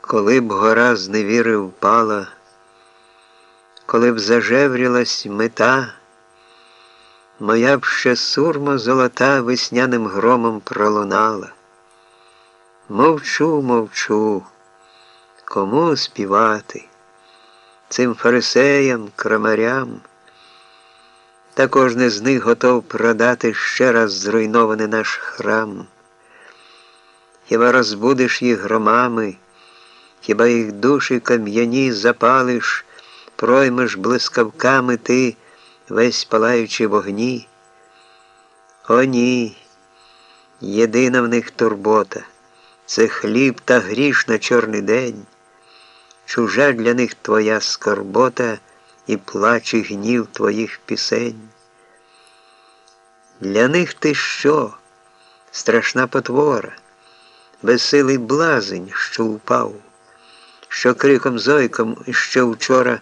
Коли б гора з невіри впала, коли б зажеврілась мета, моя б ще сурма золота весняним громом пролунала. Мовчу, мовчу, кому співати, цим фарисеям, крамарям, та кожне з них готов продати ще раз зруйнований наш храм. Хіба розбудиш їх громами? Хіба їх душі кам'яні запалиш, проймеш блискавками ти, весь палаючи вогні? О, ні, єдина в них турбота це хліб та гріш на чорний день, чужа для них твоя скорбота і плач і гнів твоїх пісень. Для них ти що? Страшна потвора, безсилий блазень, що упав що криком зойком ще вчора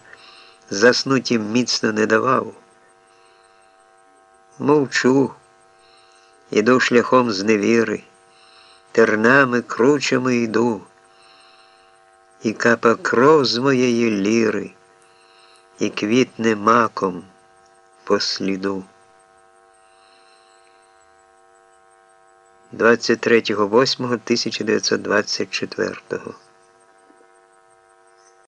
заснуть їм міцно не давав. Мовчу, іду шляхом з невіри, тернами кручами йду, і капа кров з моєї ліри, і квітне маком по сліду. 23.08.1924